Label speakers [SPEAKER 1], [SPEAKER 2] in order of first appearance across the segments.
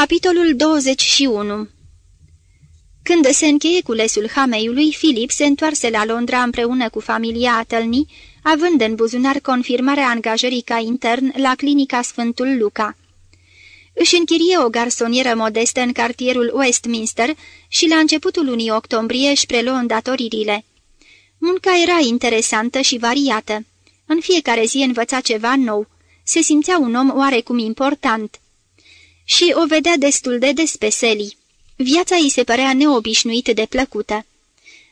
[SPEAKER 1] Capitolul 21 Când se încheie culesul Hameiului, Filip se întoarse la Londra împreună cu familia Atălni, având în buzunar confirmarea angajării ca intern la clinica Sfântul Luca. Își închirie o garsonieră modestă în cartierul Westminster și la începutul lunii octombrie își preluă îndatoririle. Munca era interesantă și variată. În fiecare zi învăța ceva nou. Se simțea un om oarecum important și o vedea destul de des pe Sally. Viața îi se părea neobișnuit de plăcută.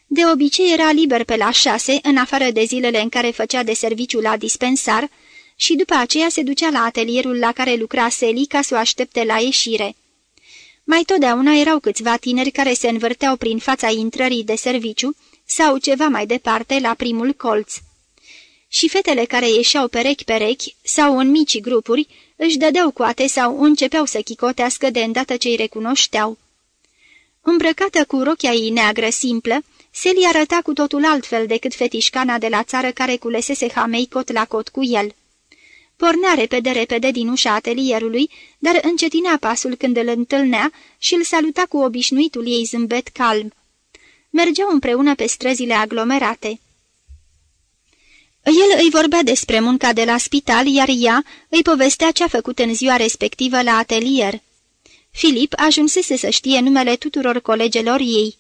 [SPEAKER 1] De obicei era liber pe la șase, în afară de zilele în care făcea de serviciu la dispensar, și după aceea se ducea la atelierul la care lucra Sally ca să o aștepte la ieșire. Mai totdeauna erau câțiva tineri care se învârteau prin fața intrării de serviciu sau ceva mai departe la primul colț. Și fetele care ieșeau perechi-perechi sau în mici grupuri își dădeau coate sau începeau să chicotească de îndată ce îi recunoșteau. Îmbrăcată cu rochia ei neagră simplă, Seli arăta cu totul altfel decât fetișcana de la țară care culesese hamei cot la cot cu el. Pornea repede-repede din ușa atelierului, dar încetinea pasul când îl întâlnea și îl saluta cu obișnuitul ei zâmbet calm. Mergeau împreună pe străzile aglomerate. El îi vorbea despre munca de la spital, iar ea îi povestea ce-a făcut în ziua respectivă la atelier. Filip ajunsese să știe numele tuturor colegelor ei.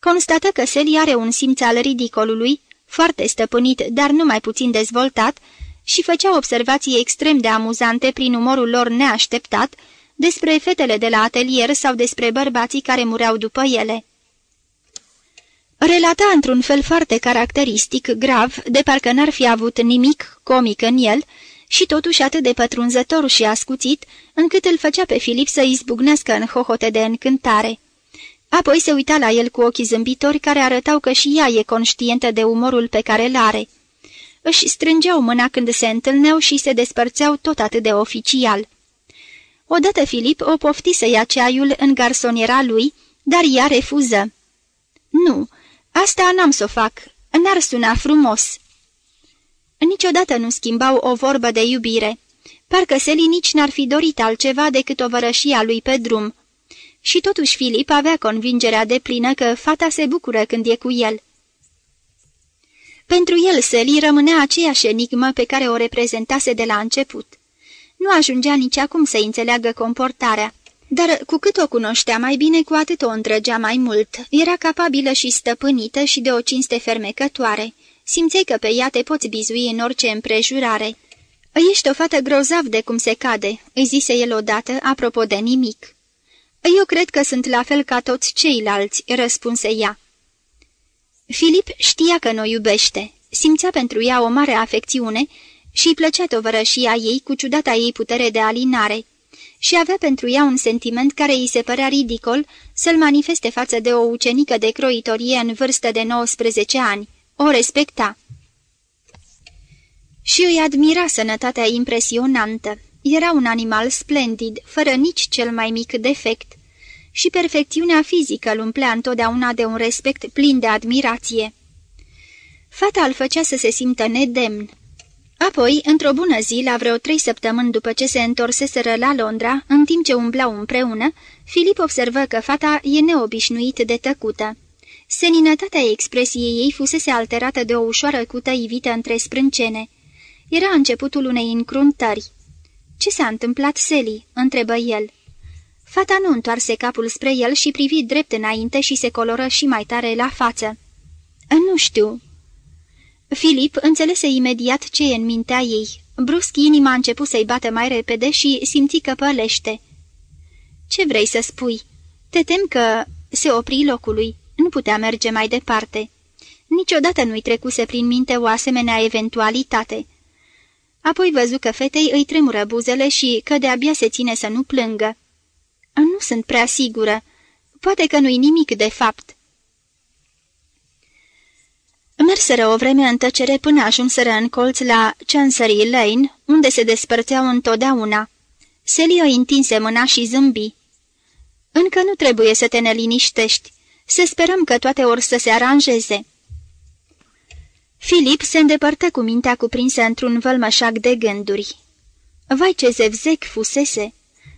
[SPEAKER 1] Constată că Sally are un simț al ridicolului, foarte stăpânit, dar nu mai puțin dezvoltat, și făcea observații extrem de amuzante prin umorul lor neașteptat despre fetele de la atelier sau despre bărbații care mureau după ele. Relata într-un fel foarte caracteristic, grav, de parcă n-ar fi avut nimic comic în el, și totuși atât de pătrunzător și ascuțit, încât îl făcea pe Filip să izbucnească în hohote de încântare. Apoi se uita la el cu ochii zâmbitori care arătau că și ea e conștientă de umorul pe care îl are. Își strângeau mâna când se întâlneau și se despărțeau tot atât de oficial. Odată Filip o pofti să ia ceaiul în garsoniera lui, dar ea refuză. Nu, Asta n-am să o fac. N-ar suna frumos." Niciodată nu schimbau o vorbă de iubire. Parcă Seli nici n-ar fi dorit altceva decât o vărășia lui pe drum. Și totuși Filip avea convingerea de plină că fata se bucură când e cu el. Pentru el Seli rămânea aceeași enigmă pe care o reprezentase de la început. Nu ajungea nici acum să înțeleagă comportarea. Dar cu cât o cunoștea mai bine, cu atât o îndrăgea mai mult. Era capabilă și stăpânită și de o cinste fermecătoare. Simței că pe ea te poți bizui în orice împrejurare. Ești o fată grozav de cum se cade," îi zise el odată, apropo de nimic. Eu cred că sunt la fel ca toți ceilalți," răspunse ea. Filip știa că nu iubește. Simțea pentru ea o mare afecțiune și îi plăcea tovărășia ei cu ciudata ei putere de alinare și avea pentru ea un sentiment care îi se părea ridicol să-l manifeste față de o ucenică de croitorie în vârstă de 19 ani. O respecta. Și îi admira sănătatea impresionantă. Era un animal splendid, fără nici cel mai mic defect. Și perfecțiunea fizică îl umplea întotdeauna de un respect plin de admirație. Fata îl făcea să se simtă nedemn, Apoi, într-o bună zi, la vreo trei săptămâni după ce se întorseseră la Londra, în timp ce umblau împreună, Filip observă că fata e neobișnuit de tăcută. Seninătatea expresiei ei fusese alterată de o ușoară cută ivită între sprâncene. Era începutul unei încruntări. Ce s-a întâmplat, Sally?" întrebă el. Fata nu întoarse capul spre el și privi drept înainte și se coloră și mai tare la față. Nu știu," Filip înțelese imediat ce e în mintea ei. Brusc inima a început să-i bată mai repede și simți că pălește. Ce vrei să spui? Te tem că se opri locului. Nu putea merge mai departe. Niciodată nu-i trecuse prin minte o asemenea eventualitate. Apoi văzu că fetei îi tremură buzele și că de-abia se ține să nu plângă. Nu sunt prea sigură. Poate că nu-i nimic de fapt. Merseră o vreme în tăcere până ajunseră în colț la Chancery Lane, unde se despărțeau întotdeauna. Selio întinse mâna și zâmbi. Încă nu trebuie să te neliniștești. Să sperăm că toate or să se aranjeze." Filip se îndepărtă cu mintea cuprinsă într-un vălmășac de gânduri. Vai ce zevzec fusese!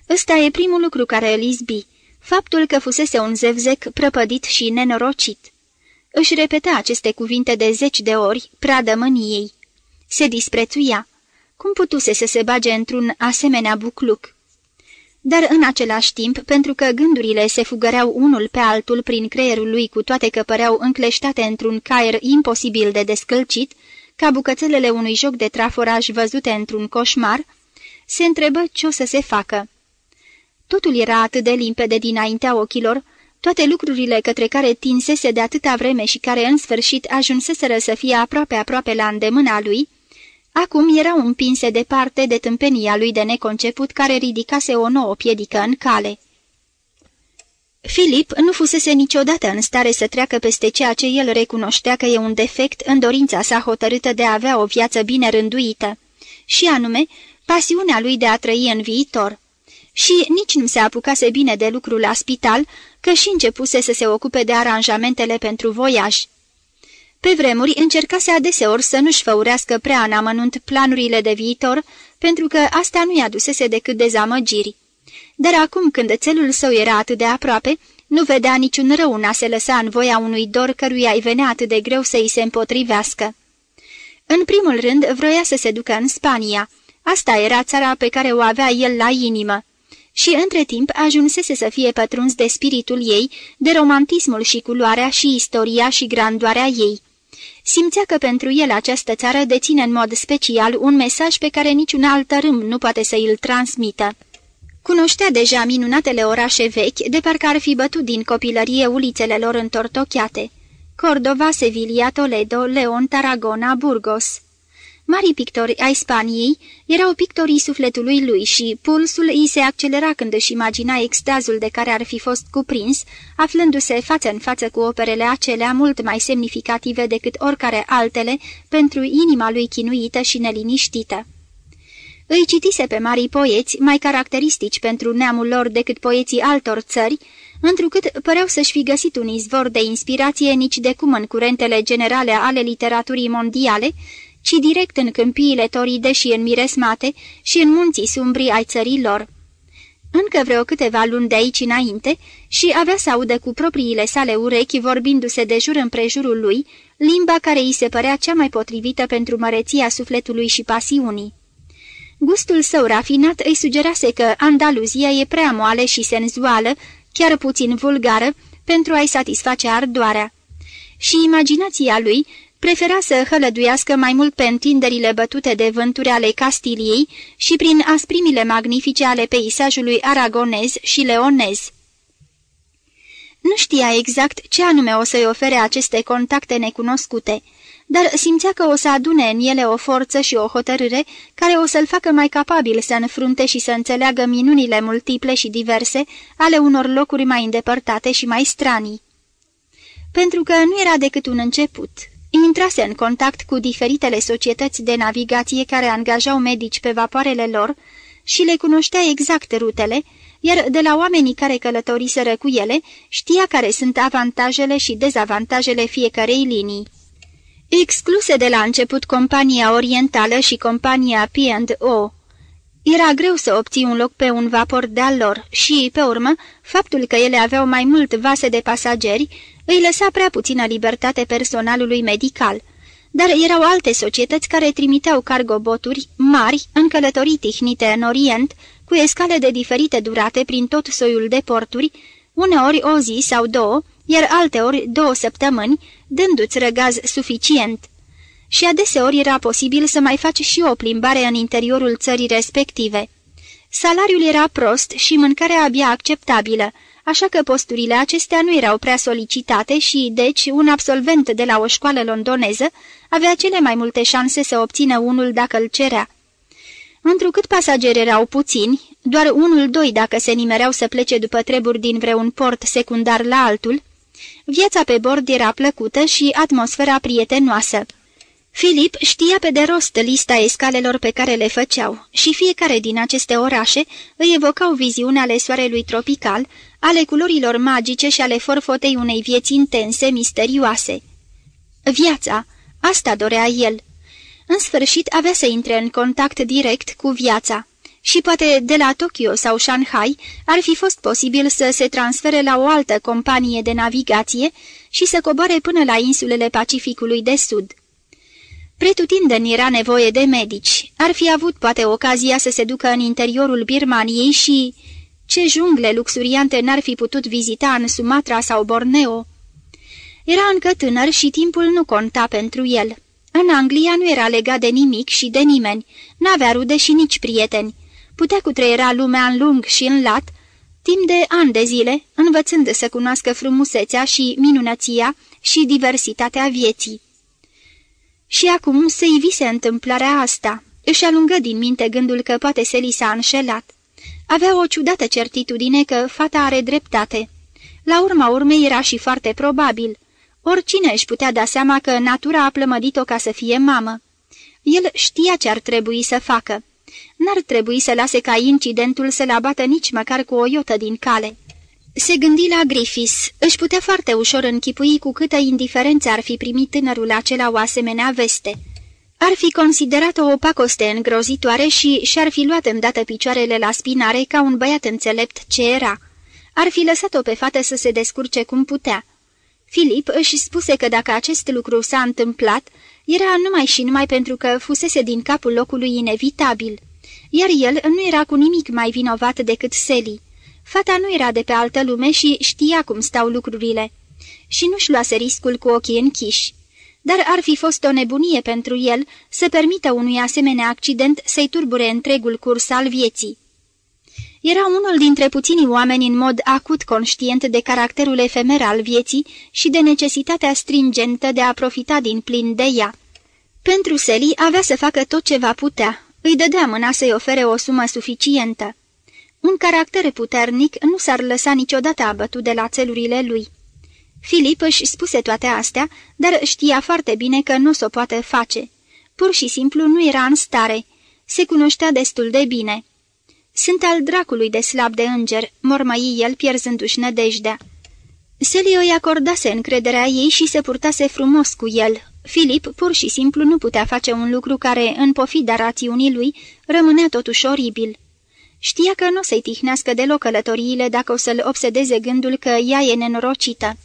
[SPEAKER 1] Ăsta e primul lucru care îl izbi, faptul că fusese un zevzec prăpădit și nenorocit. Își repeta aceste cuvinte de zeci de ori, pradă mâniei. Se disprețuia. Cum putuse să se bage într-un asemenea bucluc? Dar în același timp, pentru că gândurile se fugăreau unul pe altul prin creierul lui cu toate că păreau încleștate într-un caier imposibil de descălcit, ca bucățelele unui joc de traforaj văzute într-un coșmar, se întrebă ce o să se facă. Totul era atât de limpede dinaintea ochilor, toate lucrurile către care tinsese de atâta vreme și care în sfârșit ajunseseră să fie aproape-aproape la îndemâna lui, acum erau împinse departe de tâmpenia lui de neconceput care ridicase o nouă piedică în cale. Filip nu fusese niciodată în stare să treacă peste ceea ce el recunoștea că e un defect în dorința sa hotărâtă de a avea o viață bine rânduită, și anume pasiunea lui de a trăi în viitor. Și nici nu se apucase bine de lucru la spital, că și începuse să se ocupe de aranjamentele pentru voiaj. Pe vremuri încercase adeseori să nu-și făurească prea în amănunt planurile de viitor, pentru că asta nu i-a dusese decât dezamăgiri. Dar acum când țelul său era atât de aproape, nu vedea niciun rău în a se lăsa în voia unui dor căruia îi venea atât de greu să îi se împotrivească. În primul rând, vroia să se ducă în Spania. Asta era țara pe care o avea el la inimă și între timp ajunsese să fie pătruns de spiritul ei, de romantismul și culoarea și istoria și grandoarea ei. Simțea că pentru el această țară deține în mod special un mesaj pe care niciun alt tărâm nu poate să îl transmită. Cunoștea deja minunatele orașe vechi, de parcă ar fi bătut din copilărie ulițele lor întortocheate. Cordova, Sevilla, Toledo, Leon, Tarragona, Burgos. Marii pictori ai Spaniei erau pictorii sufletului lui și pulsul îi se accelera când își imagina extazul de care ar fi fost cuprins, aflându-se față în față cu operele acelea mult mai semnificative decât oricare altele pentru inima lui chinuită și neliniștită. Îi citise pe marii poeți, mai caracteristici pentru neamul lor decât poeții altor țări, întrucât păreau să-și fi găsit un izvor de inspirație nici de cum în curentele generale ale literaturii mondiale, ci direct în câmpiile toride și în miresmate și în munții sumbri ai țării lor. Încă vreo câteva luni de aici înainte și avea să audă cu propriile sale urechi vorbindu-se de jur împrejurul lui, limba care îi se părea cea mai potrivită pentru măreția sufletului și pasiunii. Gustul său rafinat îi sugerase că Andaluzia e prea moale și senzuală, chiar puțin vulgară, pentru a-i satisface ardoarea. Și imaginația lui prefera să hălăduiască mai mult pe întinderile bătute de vânturi ale Castiliei și prin asprimile magnifice ale peisajului aragonez și leonez. Nu știa exact ce anume o să-i ofere aceste contacte necunoscute, dar simțea că o să adune în ele o forță și o hotărâre care o să-l facă mai capabil să înfrunte și să înțeleagă minunile multiple și diverse ale unor locuri mai îndepărtate și mai stranii. Pentru că nu era decât un început intrase în contact cu diferitele societăți de navigație care angajau medici pe vapoarele lor și le cunoștea exact rutele, iar de la oamenii care călătoriseră cu ele știa care sunt avantajele și dezavantajele fiecarei linii. Excluse de la început compania orientală și compania P&O, era greu să obții un loc pe un vapor de-al lor și, pe urmă, faptul că ele aveau mai mult vase de pasageri îi lăsa prea puțină libertate personalului medical, dar erau alte societăți care trimiteau cargoboturi mari în călătorii tihnite în Orient, cu escale de diferite durate prin tot soiul de porturi, uneori o zi sau două, iar alteori două săptămâni, dându-ți răgaz suficient. Și adeseori era posibil să mai faci și o plimbare în interiorul țării respective. Salariul era prost și mâncarea abia acceptabilă, așa că posturile acestea nu erau prea solicitate și, deci, un absolvent de la o școală londoneză avea cele mai multe șanse să obțină unul dacă îl cerea. Întrucât pasageri erau puțini, doar unul-doi dacă se nimereau să plece după treburi din vreun port secundar la altul, viața pe bord era plăcută și atmosfera prietenoasă. Filip știa pe de rost lista escalelor pe care le făceau și fiecare din aceste orașe îi evocau viziune ale soarelui tropical, ale culorilor magice și ale forfotei unei vieți intense, misterioase. Viața, asta dorea el. În sfârșit avea să intre în contact direct cu viața și poate de la Tokyo sau Shanghai ar fi fost posibil să se transfere la o altă companie de navigație și să coboare până la insulele Pacificului de Sud. Pretutindeni era nevoie de medici. Ar fi avut poate ocazia să se ducă în interiorul Birmaniei și... Ce jungle luxuriante n-ar fi putut vizita în Sumatra sau Borneo? Era încă tânăr și timpul nu conta pentru el. În Anglia nu era legat de nimic și de nimeni, n-avea rude și nici prieteni. Putea cutreiera lumea în lung și în lat, timp de ani de zile, învățând să cunoască frumusețea și minunăția și diversitatea vieții. Și acum se ivise întâmplarea asta. Își alungă din minte gândul că poate se li s-a înșelat. Avea o ciudată certitudine că fata are dreptate. La urma urmei era și foarte probabil. Oricine își putea da seama că natura a plămădit-o ca să fie mamă. El știa ce ar trebui să facă. N-ar trebui să lase ca incidentul să-l abată nici măcar cu o iotă din cale. Se gândi la Griffiths. Își putea foarte ușor închipui cu câtă indiferență ar fi primit tânărul acela o asemenea veste. Ar fi considerat-o o pacoste îngrozitoare și și-ar fi luat îndată picioarele la spinare ca un băiat înțelept ce era. Ar fi lăsat-o pe fată să se descurce cum putea. Filip își spuse că dacă acest lucru s-a întâmplat, era numai și numai pentru că fusese din capul locului inevitabil, iar el nu era cu nimic mai vinovat decât Sally. Fata nu era de pe altă lume și știa cum stau lucrurile. Și nu-și luase riscul cu ochii închiși. Dar ar fi fost o nebunie pentru el să permită unui asemenea accident să-i turbure întregul curs al vieții. Era unul dintre puținii oameni în mod acut conștient de caracterul efemer al vieții și de necesitatea stringentă de a profita din plin de ea. Pentru Seli avea să facă tot ce va putea. Îi dădea mâna să-i ofere o sumă suficientă. Un caracter puternic nu s-ar lăsa niciodată abătut de la țelurile lui. Filip își spuse toate astea, dar știa foarte bine că nu s-o poate face. Pur și simplu nu era în stare. Se cunoștea destul de bine. Sunt al dracului de slab de înger," mormăi el pierzându-și nădejdea. Selio îi acordase încrederea ei și se purtase frumos cu el. Filip pur și simplu nu putea face un lucru care, în pofida rațiunii lui, rămânea totuși oribil. Știa că nu o să-i tihnească deloc călătoriile dacă o să-l obsedeze gândul că ea e nenorocită.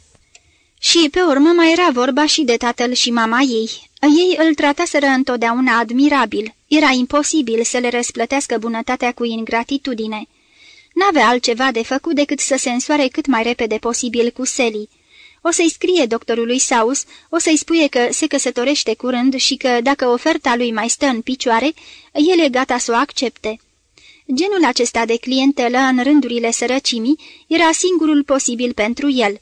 [SPEAKER 1] Și pe urmă mai era vorba și de tatăl și mama ei. Ei îl trataseră întotdeauna admirabil. Era imposibil să le răsplătească bunătatea cu ingratitudine. N-avea altceva de făcut decât să se însoare cât mai repede posibil cu Sally. O să-i scrie doctorului Saus, o să-i spuie că se căsătorește curând și că, dacă oferta lui mai stă în picioare, el e gata să o accepte. Genul acesta de clientelă în rândurile sărăcimii era singurul posibil pentru el.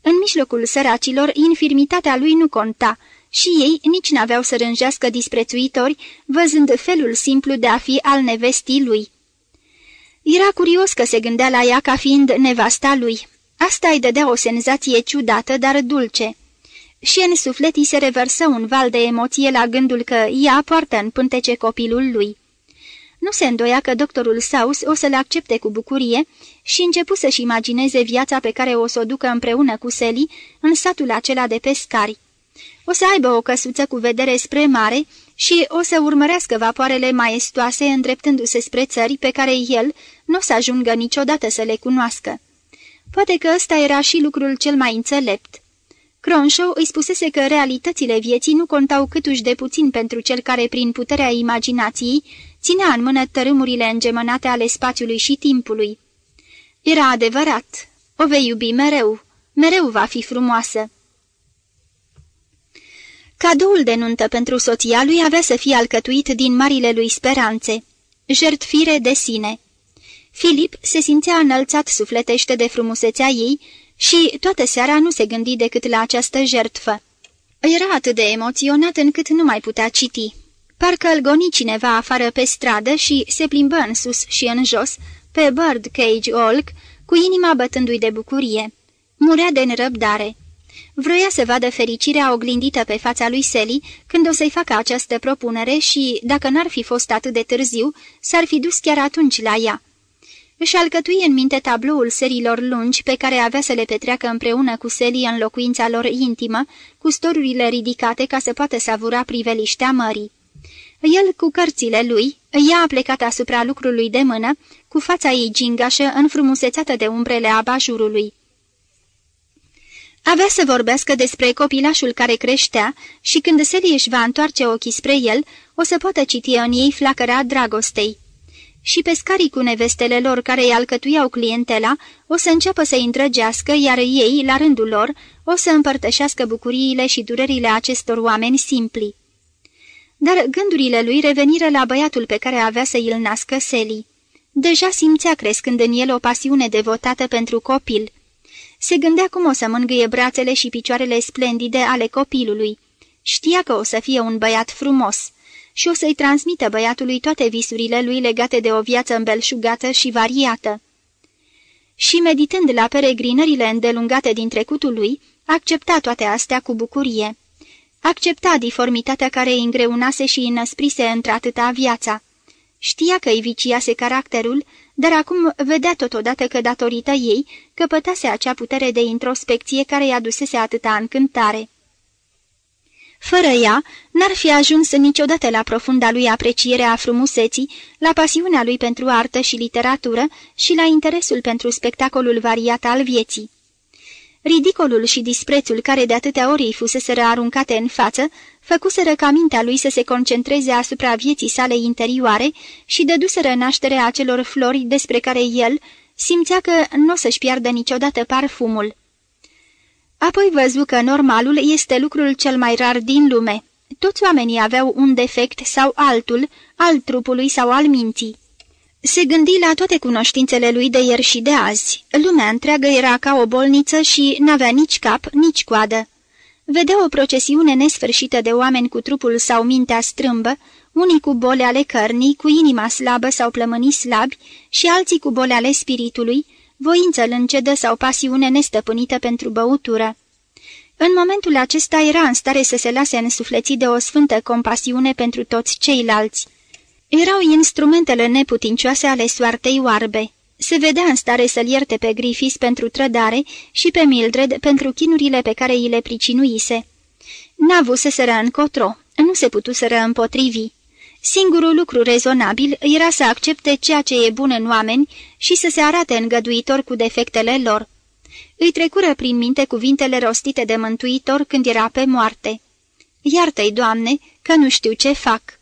[SPEAKER 1] În mijlocul săracilor, infirmitatea lui nu conta și ei nici n-aveau să rânjească disprețuitori, văzând felul simplu de a fi al nevestii lui. Era curios că se gândea la ea ca fiind nevasta lui. Asta îi dădea o senzație ciudată, dar dulce. Și în suflet îi se revărsă un val de emoție la gândul că ea poartă în pântece copilul lui. Nu se îndoia că doctorul Saus o să le accepte cu bucurie și începu să-și imagineze viața pe care o să o ducă împreună cu Seli în satul acela de pescari. O să aibă o căsuță cu vedere spre mare și o să urmărească vapoarele maestoase îndreptându-se spre țări pe care el nu o să ajungă niciodată să le cunoască. Poate că ăsta era și lucrul cel mai înțelept. Cronshaw îi spusese că realitățile vieții nu contau câtuși de puțin pentru cel care, prin puterea imaginației, ținea în mână tărâmurile îngemănate ale spațiului și timpului. Era adevărat. O vei iubi mereu. Mereu va fi frumoasă. Cadoul de nuntă pentru soția lui avea să fie alcătuit din marile lui speranțe, jertfire de sine. Filip se simțea înălțat sufletește de frumusețea ei și toată seara nu se gândi decât la această jertfă. Era atât de emoționat încât nu mai putea citi. Parcă îl goni cineva afară pe stradă și se plimbă în sus și în jos, pe Bird Cage Olk, cu inima bătându-i de bucurie. Murea de nerăbdare. Vroia să vadă fericirea oglindită pe fața lui Sally când o să-i facă această propunere și, dacă n-ar fi fost atât de târziu, s-ar fi dus chiar atunci la ea. Își alcătui în minte tabloul serilor lungi pe care avea să le petreacă împreună cu Sally în locuința lor intimă, cu storurile ridicate ca să poată savura priveliștea mării. El, cu cărțile lui, ea a plecat asupra lucrului de mână, cu fața ei gingașă, înfrumusețată de umbrele abajurului. Avea să vorbească despre copilașul care creștea și când Sally își va întoarce ochii spre el, o să poată citi în ei flacăra dragostei. Și pescarii cu nevestele lor care îi alcătuiau clientela o să înceapă să-i îndrăgească, iar ei, la rândul lor, o să împărtășească bucuriile și durerile acestor oameni simpli. Dar gândurile lui reveniră la băiatul pe care avea să îl nască Sally. Deja simțea crescând în el o pasiune devotată pentru copil – se gândea cum o să mângâie brațele și picioarele splendide ale copilului. Știa că o să fie un băiat frumos și o să-i transmită băiatului toate visurile lui legate de o viață îmbelșugată și variată. Și meditând la peregrinările îndelungate din trecutul lui, accepta toate astea cu bucurie. Accepta diformitatea care îi îngreunase și îi năsprise într-atâta viața. Știa că îi viciase caracterul dar acum vedea totodată că datorită ei căpătase acea putere de introspecție care i-a dusese atâta încântare. Fără ea, n-ar fi ajuns niciodată la profunda lui apreciere a frumuseții, la pasiunea lui pentru artă și literatură și la interesul pentru spectacolul variat al vieții. Ridicolul și disprețul care de atâtea ori îi fuseseră aruncate în față, făcuseră ca mintea lui să se concentreze asupra vieții sale interioare și dăduseră naștere acelor flori despre care el simțea că nu o să-și piardă niciodată parfumul. Apoi văzu că normalul este lucrul cel mai rar din lume. Toți oamenii aveau un defect sau altul, al trupului sau al minții. Se gândi la toate cunoștințele lui de ieri și de azi. Lumea întreagă era ca o bolniță și n-avea nici cap, nici coadă. Vedea o procesiune nesfârșită de oameni cu trupul sau mintea strâmbă, unii cu boli ale cărnii, cu inima slabă sau plămânii slabi și alții cu boli ale spiritului, voință lâncedă sau pasiune nestăpânită pentru băutură. În momentul acesta era în stare să se lase însufleți de o sfântă compasiune pentru toți ceilalți. Erau instrumentele neputincioase ale soartei oarbe. Se vedea în stare să-l ierte pe Griffiths pentru trădare și pe Mildred pentru chinurile pe care îi le pricinuise. N-avuseseră încotro, nu se putuseră împotrivi. Singurul lucru rezonabil era să accepte ceea ce e bun în oameni și să se arate îngăduitor cu defectele lor. Îi trecură prin minte cuvintele rostite de mântuitor când era pe moarte. Iartă-i, Doamne, că nu știu ce fac."